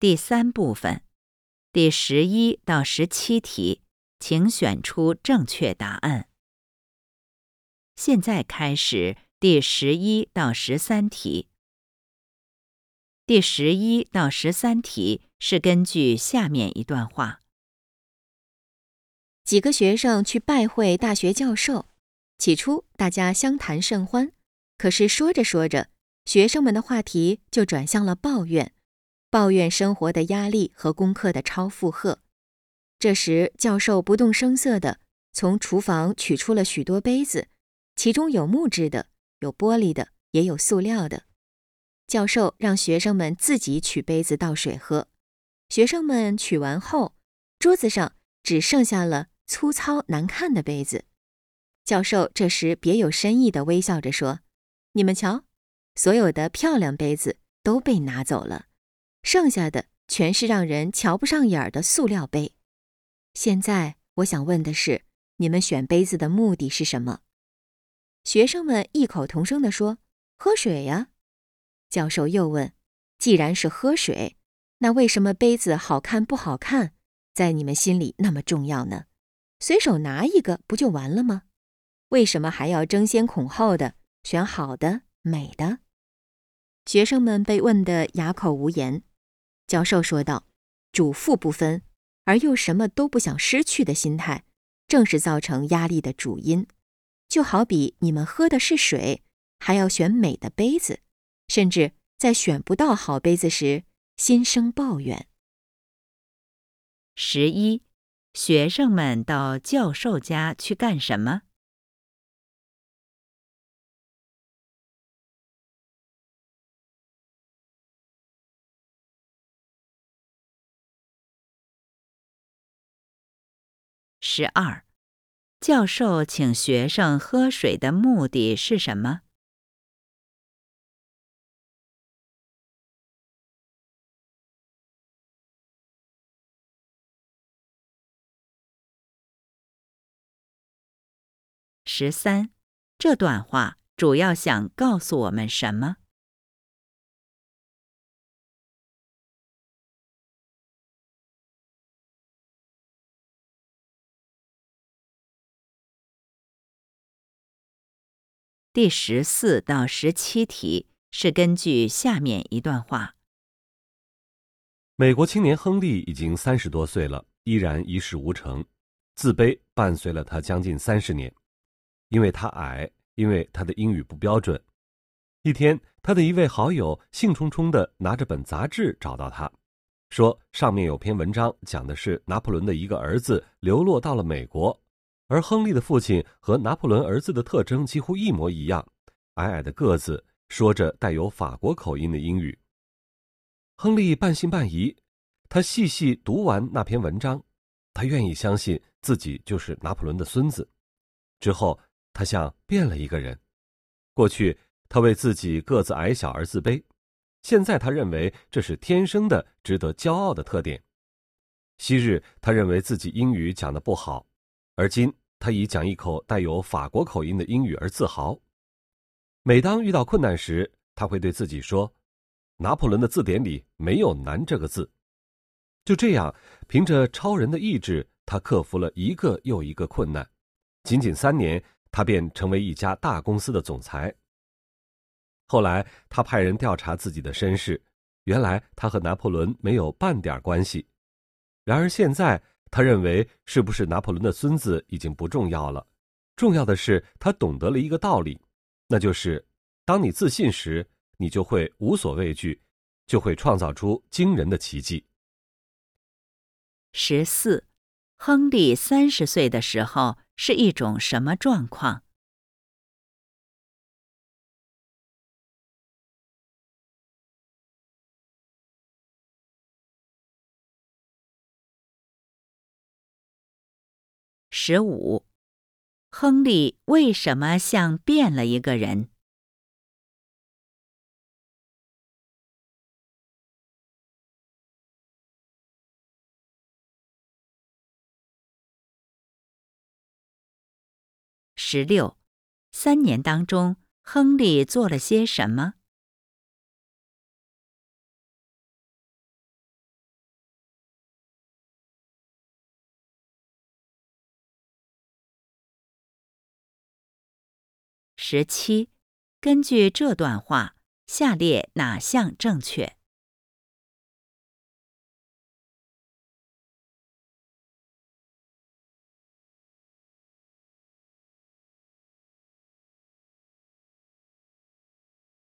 第三部分，第十一到十七题，请选出正确答案。现在开始第十一到十三题。第十一到十三题是根据下面一段话：几个学生去拜会大学教授，起初大家相谈甚欢，可是说着说着，学生们的话题就转向了抱怨，抱怨生活的压力和功课的超负荷。这时，教授不动声色地从厨房取出了许多杯子，其中有木质的，有玻璃的，也有塑料的。教授让学生们自己取杯子倒水喝。学生们取完后，桌子上只剩下了粗糙难看的杯子。教授这时别有深意地微笑着说：“你们瞧。”所有的漂亮杯子都被拿走了，剩下的全是让人瞧不上眼的塑料杯。现在我想问的是，你们选杯子的目的是什么？学生们异口同声地说：“喝水呀。”教授又问：“既然是喝水，那为什么杯子好看不好看，在你们心里那么重要呢？随手拿一个不就完了吗？为什么还要争先恐后的选好的、美的？”学生们被问得哑口无言。教授说道：“主副不分，而又什么都不想失去的心态，正是造成压力的主因。就好比你们喝的是水，还要选美的杯子，甚至在选不到好杯子时，心生抱怨。”十一，学生们到教授家去干什么？十二，教授请学生喝水的目的是什么？十三，这段话主要想告诉我们什么？第十四到十七题是根据下面一段话：美国青年亨利已经三十多岁了，依然一事无成，自卑伴随了他将近三十年。因为他矮，因为他的英语不标准。一天，他的一位好友兴冲冲地拿着本杂志找到他，说上面有篇文章，讲的是拿破仑的一个儿子流落到了美国。而亨利的父亲和拿破仑儿子的特征几乎一模一样，矮矮的个子，说着带有法国口音的英语。亨利半信半疑，他细细读完那篇文章，他愿意相信自己就是拿破仑的孙子。之后，他像变了一个人。过去，他为自己个子矮小而自卑，现在他认为这是天生的、值得骄傲的特点。昔日，他认为自己英语讲得不好，而今。他以讲一口带有法国口音的英语而自豪。每当遇到困难时，他会对自己说：“拿破仑的字典里没有‘难’这个字。”就这样，凭着超人的意志，他克服了一个又一个困难。仅仅三年，他便成为一家大公司的总裁。后来，他派人调查自己的身世，原来他和拿破仑没有半点关系。然而现在。他认为，是不是拿破仑的孙子已经不重要了，重要的是他懂得了一个道理，那就是，当你自信时，你就会无所畏惧，就会创造出惊人的奇迹。十四，亨利三十岁的时候是一种什么状况？十五，亨利为什么像变了一个人？十六，三年当中，亨利做了些什么？十七，根据这段话，下列哪项正确？